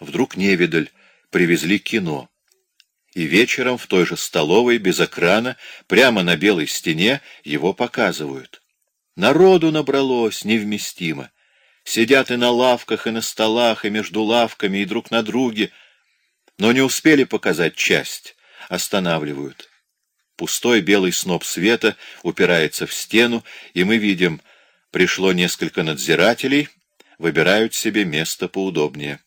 Вдруг невидаль, привезли кино. И вечером в той же столовой, без экрана, прямо на белой стене, его показывают. Народу набралось невместимо. Сидят и на лавках, и на столах, и между лавками, и друг на друге. Но не успели показать часть. Останавливают. Пустой белый сноп света упирается в стену, и мы видим, пришло несколько надзирателей, выбирают себе место поудобнее.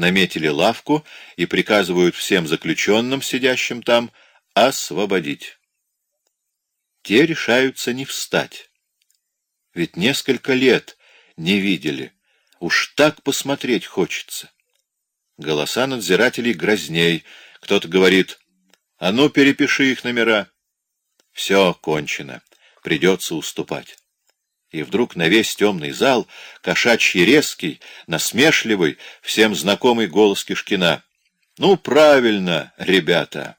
Наметили лавку и приказывают всем заключенным, сидящим там, освободить. Те решаются не встать. Ведь несколько лет не видели. Уж так посмотреть хочется. Голоса надзирателей грозней. Кто-то говорит, а ну перепиши их номера. Все кончено. Придется уступать. И вдруг на весь темный зал кошачий резкий, насмешливый, всем знакомый голос Кишкина. «Ну, правильно, ребята!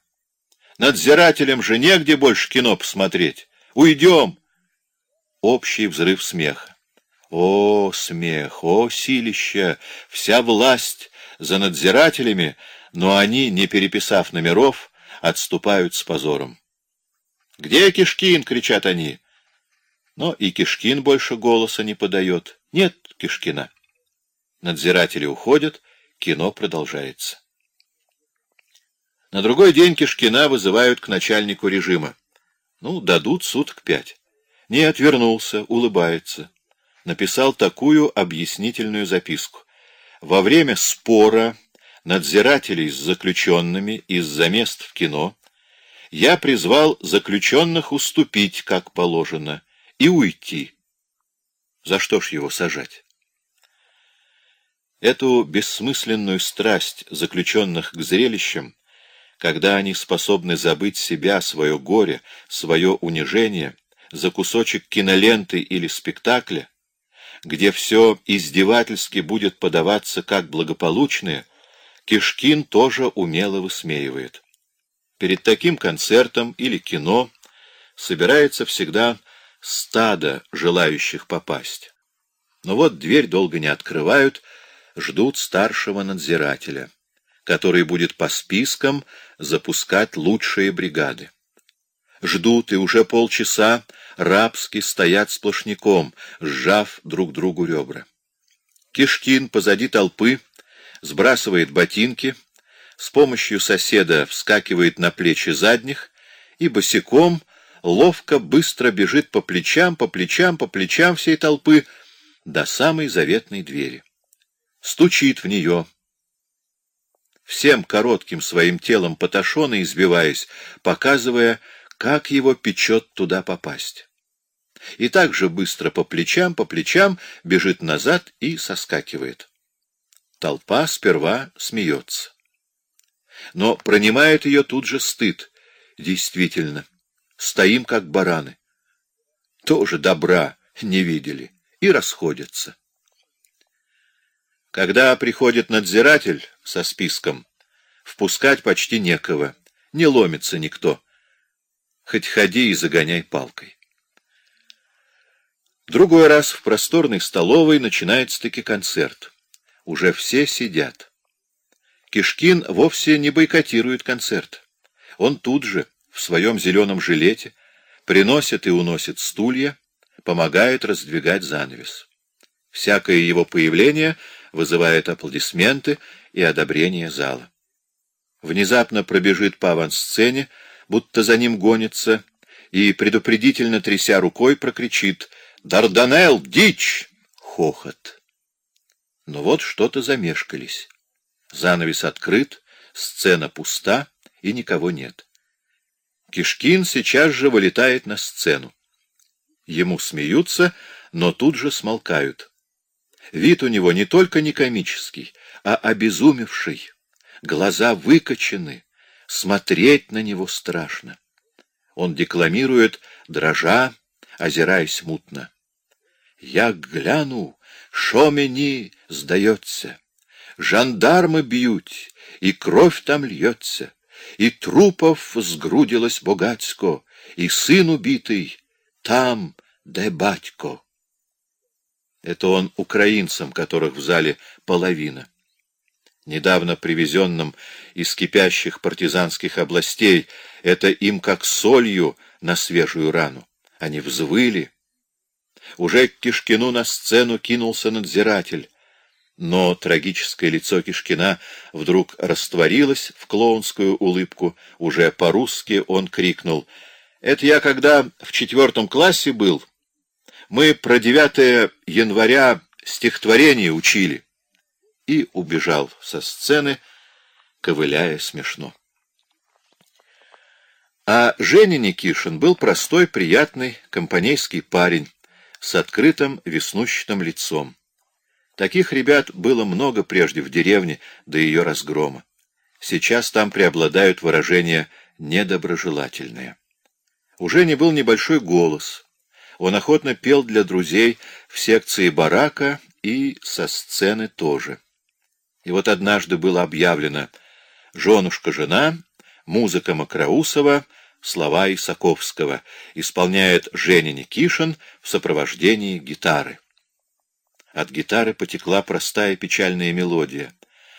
Надзирателям же негде больше кино посмотреть. Уйдем!» Общий взрыв смеха. О, смех, о, силища, вся власть за надзирателями, но они, не переписав номеров, отступают с позором. «Где Кишкин?» — кричат они. Но и Кишкин больше голоса не подает. Нет Кишкина. Надзиратели уходят, кино продолжается. На другой день Кишкина вызывают к начальнику режима. Ну, дадут суток пять. Не отвернулся, улыбается написал такую объяснительную записку. Во время спора надзирателей с заключенными из-за мест в кино я призвал заключенных уступить, как положено, и уйти. За что ж его сажать? Эту бессмысленную страсть заключенных к зрелищам, когда они способны забыть себя, свое горе, свое унижение, за кусочек киноленты или спектакля, где все издевательски будет подаваться как благополучное, Кишкин тоже умело высмеивает. Перед таким концертом или кино собирается всегда стадо желающих попасть. Но вот дверь долго не открывают, ждут старшего надзирателя, который будет по спискам запускать лучшие бригады. Ждут, и уже полчаса рабски стоят сплошняком, сжав друг другу ребра. Кишкин позади толпы сбрасывает ботинки, с помощью соседа вскакивает на плечи задних и босиком ловко быстро бежит по плечам, по плечам, по плечам всей толпы до самой заветной двери. Стучит в нее. Всем коротким своим телом поташенно избиваясь, показывая, как его печет туда попасть. И так же быстро по плечам, по плечам бежит назад и соскакивает. Толпа сперва смеется. Но пронимает ее тут же стыд. Действительно, стоим как бараны. Тоже добра не видели и расходятся. Когда приходит надзиратель со списком, впускать почти некого, не ломится никто хоть ходи и загоняй палкой. Другой раз в просторной столовой начинается-таки концерт. Уже все сидят. Кишкин вовсе не бойкотирует концерт. Он тут же, в своем зеленом жилете, приносит и уносит стулья, помогает раздвигать занавес. Всякое его появление вызывает аплодисменты и одобрение зала. Внезапно пробежит по авансцене, будто за ним гонится, и, предупредительно тряся рукой, прокричит «Дарданелл, дичь!» Хохот. Но вот что-то замешкались. Занавес открыт, сцена пуста, и никого нет. Кишкин сейчас же вылетает на сцену. Ему смеются, но тут же смолкают. Вид у него не только не комический, а обезумевший. Глаза выкочены, смотреть на него страшно. Он декламирует, дрожа, озираясь мутно. Я гляну, шо мені сдается, жандармы бьют, и кровь там льется, и трупов сгрудилось богатсько, и сын убитый там, де батько. Это он украинцам, которых в зале половина. недавно привезенным из кипящих партизанских областей, это им как солью на свежую рану. Они взвыли. Уже к Кишкину на сцену кинулся надзиратель, но трагическое лицо Кишкина вдруг растворилось в клоунскую улыбку. Уже по-русски он крикнул. «Это я когда в четвертом классе был. Мы про 9 января стихотворение учили» и убежал со сцены, ковыляя смешно. А Женя Никишин был простой, приятный, компанейский парень с открытым веснущатым лицом. Таких ребят было много прежде в деревне до ее разгрома. Сейчас там преобладают выражения недоброжелательные. У Жени был небольшой голос. Он охотно пел для друзей в секции барака и со сцены тоже. И вот однажды было объявлено «Женушка-жена, музыка Макроусова, слова Исаковского, исполняет Женя Никишин в сопровождении гитары». От гитары потекла простая печальная мелодия,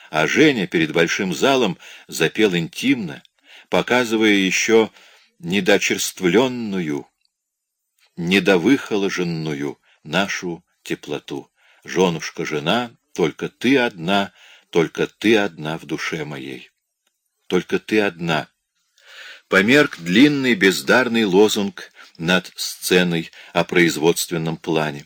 а Женя перед большим залом запел интимно, показывая еще недочерствленную, недовыхоложенную нашу теплоту. Женушка-жена, только ты одна — только ты одна в душе моей. Только ты одна. Померк длинный бездарный лозунг над сценой о производственном плане.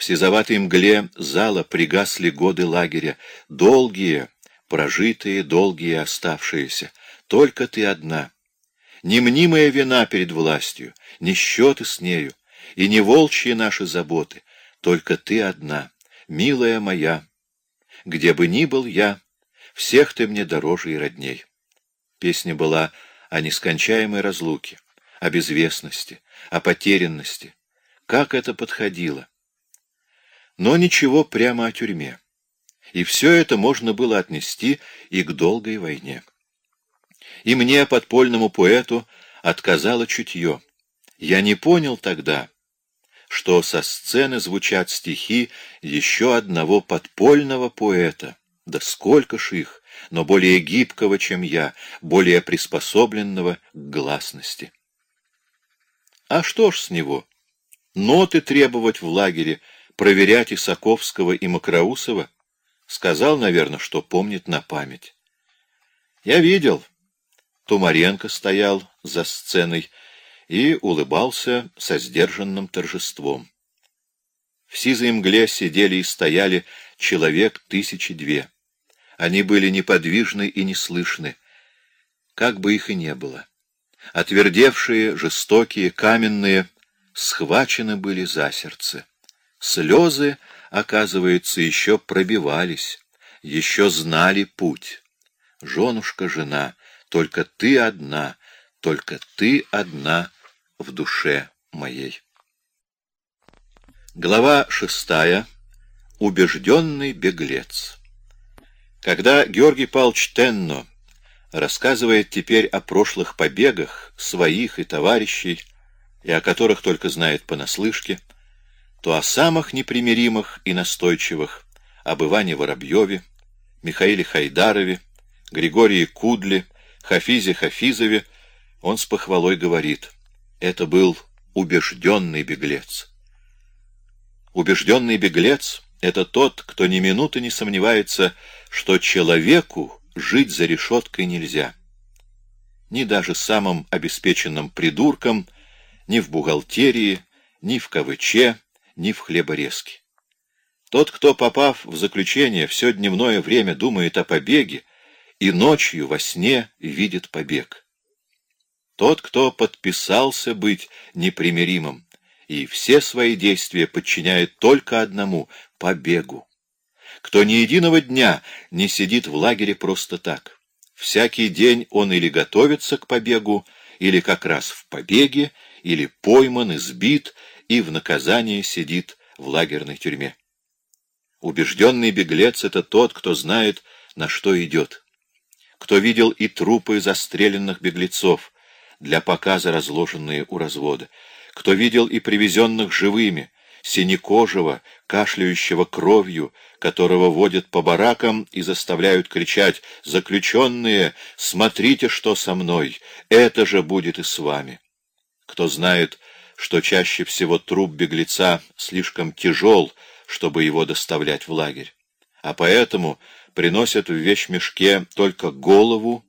В сизоватой мгле зала пригасли годы лагеря, долгие, прожитые, долгие оставшиеся. Только ты одна. Не мнимая вина перед властью, не счеты с нею, и не волчьи наши заботы. Только ты одна, милая моя, где бы ни был я, всех ты мне дороже и родней. Песня была о нескончаемой разлуке, о безвестности, о потерянности. Как это подходило! Но ничего прямо о тюрьме. И все это можно было отнести и к долгой войне. И мне, подпольному поэту, отказало чутье. Я не понял тогда, что со сцены звучат стихи еще одного подпольного поэта. Да сколько ж их, но более гибкого, чем я, более приспособленного к гласности. А что ж с него? Ноты требовать в лагере, проверять Исаковского и Макроусова? Сказал, наверное, что помнит на память. Я видел. Тумаренко стоял за сценой, и улыбался со сдержанным торжеством. В сизой мгле сидели и стояли человек тысячи две. Они были неподвижны и неслышны, как бы их и не было. Отвердевшие, жестокие, каменные, схвачены были за сердце. Слезы, оказывается, еще пробивались, еще знали путь. Женушка, жена, только ты одна, только ты одна — в душе моей. Глава шестая. Убежденный беглец. Когда Георгий Павлович Тенно рассказывает теперь о прошлых побегах своих и товарищей, и о которых только знает понаслышке, то о самых непримиримых и настойчивых, об Иване Воробьеве, Михаиле Хайдарове, Григории Кудле, Хафизе Хафизове, он с похвалой говорит — это был убежденный беглец. Убежденный беглец — это тот, кто ни минуты не сомневается, что человеку жить за решеткой нельзя. Ни даже самым обеспеченным придуркам, ни в бухгалтерии, ни в КВЧ, ни в хлеборезке. Тот, кто, попав в заключение, все дневное время думает о побеге и ночью во сне видит побег. Тот, кто подписался быть непримиримым, и все свои действия подчиняет только одному — побегу. Кто ни единого дня не сидит в лагере просто так. Всякий день он или готовится к побегу, или как раз в побеге, или пойман, избит и в наказание сидит в лагерной тюрьме. Убежденный беглец — это тот, кто знает, на что идет. Кто видел и трупы застреленных беглецов, для показа разложенные у развода, кто видел и привезенных живыми, синекожего, кашляющего кровью, которого водят по баракам и заставляют кричать «Заключенные, смотрите, что со мной! Это же будет и с вами!» Кто знает, что чаще всего труп беглеца слишком тяжел, чтобы его доставлять в лагерь, а поэтому приносят в вещмешке только голову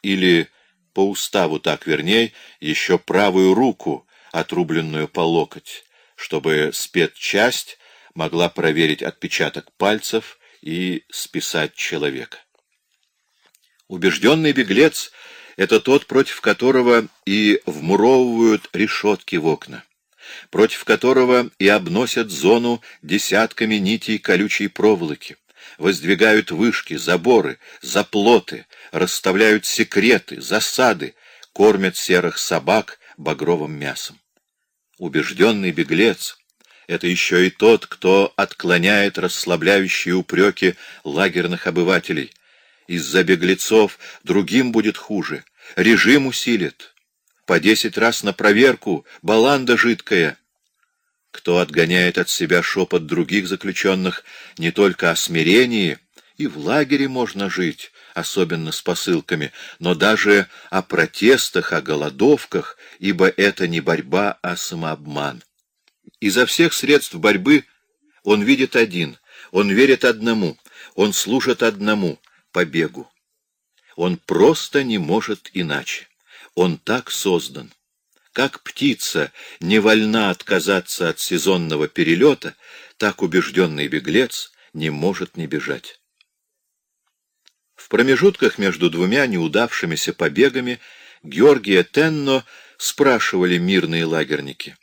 или, по уставу так верней, еще правую руку, отрубленную по локоть, чтобы спецчасть могла проверить отпечаток пальцев и списать человека. Убежденный беглец — это тот, против которого и вмуровывают решетки в окна, против которого и обносят зону десятками нитей колючей проволоки, воздвигают вышки, заборы, заплоты, расставляют секреты, засады, кормят серых собак багровым мясом. Убежденный беглец — это еще и тот, кто отклоняет расслабляющие упреки лагерных обывателей. Из-за беглецов другим будет хуже, режим усилит. По десять раз на проверку, баланда жидкая. Кто отгоняет от себя шепот других заключенных не только о смирении, и в лагере можно жить, особенно с посылками, но даже о протестах, о голодовках, ибо это не борьба, а самообман. Изо всех средств борьбы он видит один, он верит одному, он служит одному — побегу. Он просто не может иначе. Он так создан. Как птица не вольна отказаться от сезонного перелета, так убежденный беглец не может не бежать. В промежутках между двумя неудавшимися побегами Георгия Тенно спрашивали мирные лагерники.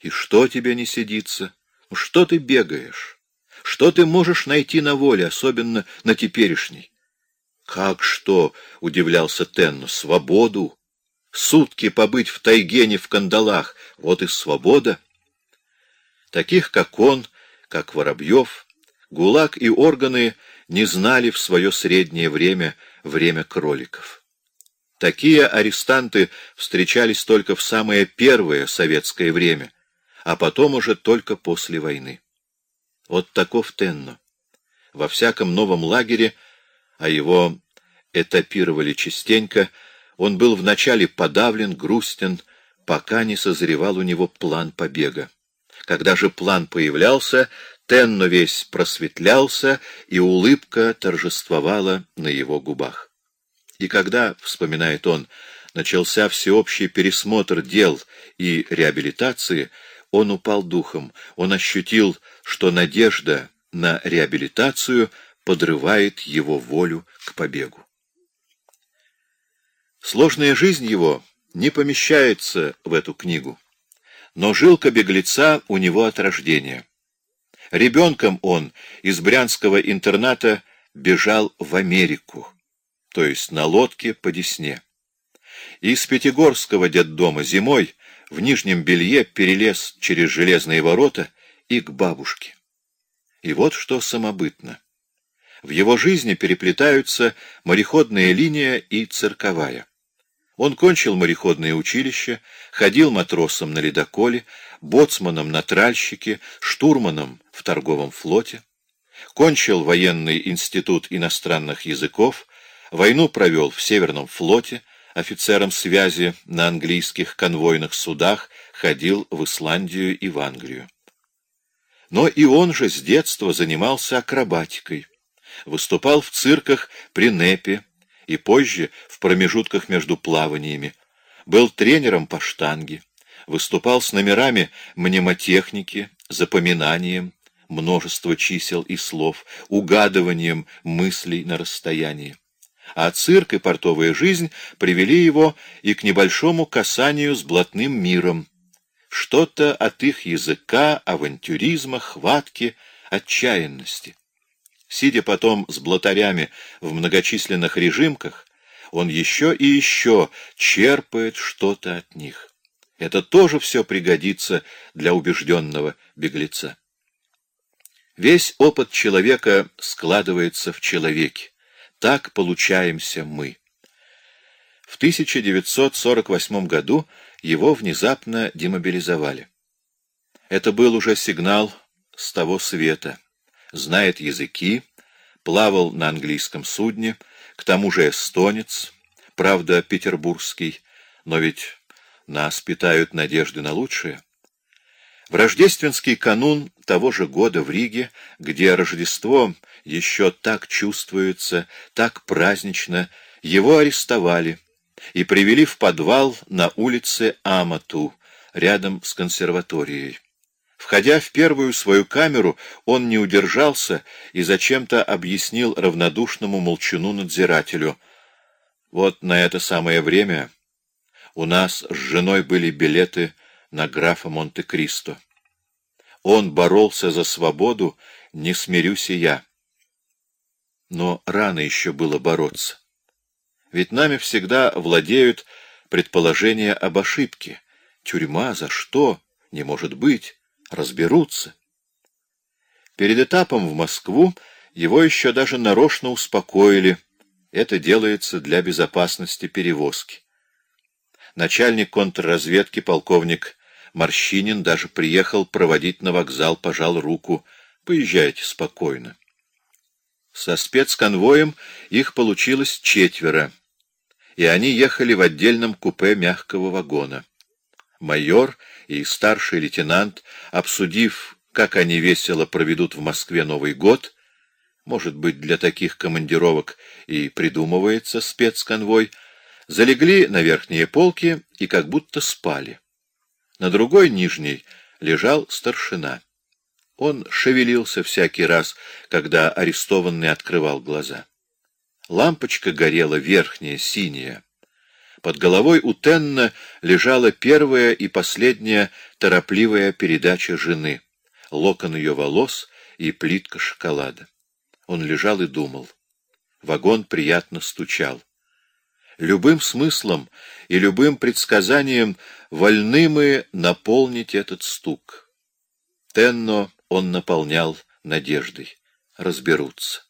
«И что тебе не сидится? Ну, что ты бегаешь? Что ты можешь найти на воле, особенно на теперешней?» «Как что?» — удивлялся Тенно. «Свободу! Сутки побыть в тайге не в кандалах — вот и свобода!» Таких, как он, как Воробьев, ГУЛАГ и органы — не знали в свое среднее время время кроликов. Такие арестанты встречались только в самое первое советское время, а потом уже только после войны. Вот таков Тенно. Во всяком новом лагере, а его этапировали частенько, он был вначале подавлен, грустен, пока не созревал у него план побега. Когда же план появлялся, Тенно весь просветлялся, и улыбка торжествовала на его губах. И когда, вспоминает он, начался всеобщий пересмотр дел и реабилитации, он упал духом, он ощутил, что надежда на реабилитацию подрывает его волю к побегу. Сложная жизнь его не помещается в эту книгу, но жилка беглеца у него от рождения. Ребенком он из брянского интерната бежал в Америку, то есть на лодке по Десне. Из Пятигорского детдома зимой в нижнем белье перелез через железные ворота и к бабушке. И вот что самобытно. В его жизни переплетаются мореходная линия и цирковая. Он кончил мореходное училище, ходил матросом на ледоколе, боцманом на тральщике, штурманом в торговом флоте, кончил военный институт иностранных языков, войну провел в Северном флоте, офицером связи на английских конвойных судах, ходил в Исландию и в Англию. Но и он же с детства занимался акробатикой, выступал в цирках при Непе и позже в промежутках между плаваниями, был тренером по штанге, выступал с номерами мнемотехники, запоминанием, множество чисел и слов, угадыванием мыслей на расстоянии. А цирк и портовая жизнь привели его и к небольшому касанию с блатным миром. Что-то от их языка, авантюризма, хватки, отчаянности. Сидя потом с блатарями в многочисленных режимках, он еще и еще черпает что-то от них. Это тоже все пригодится для убежденного беглеца. Весь опыт человека складывается в человеке. Так получаемся мы. В 1948 году его внезапно демобилизовали. Это был уже сигнал с того света. Знает языки, плавал на английском судне, к тому же эстонец, правда, петербургский, но ведь нас питают надежды на лучшее. В рождественский канун того же года в Риге, где Рождество еще так чувствуется, так празднично, его арестовали и привели в подвал на улице Амату, рядом с консерваторией. Входя в первую свою камеру, он не удержался и зачем-то объяснил равнодушному молчуну-надзирателю. Вот на это самое время у нас с женой были билеты на графа Монте-Кристо. Он боролся за свободу, не смирюсь и я. Но рано еще было бороться. Ведь нами всегда владеют предположения об ошибке. Тюрьма за что? Не может быть разберутся. Перед этапом в Москву его еще даже нарочно успокоили. Это делается для безопасности перевозки. Начальник контрразведки, полковник Морщинин, даже приехал проводить на вокзал, пожал руку. Поезжайте спокойно. Со спецконвоем их получилось четверо, и они ехали в отдельном купе мягкого вагона. Майор и старший лейтенант, обсудив, как они весело проведут в Москве Новый год, может быть, для таких командировок и придумывается спецконвой, залегли на верхние полки и как будто спали. На другой нижней лежал старшина. Он шевелился всякий раз, когда арестованный открывал глаза. Лампочка горела верхняя, синяя. Под головой у Тенна лежала первая и последняя торопливая передача жены, локон ее волос и плитка шоколада. Он лежал и думал. Вагон приятно стучал. Любым смыслом и любым предсказанием вольны мы наполнить этот стук. Тенно он наполнял надеждой. Разберутся.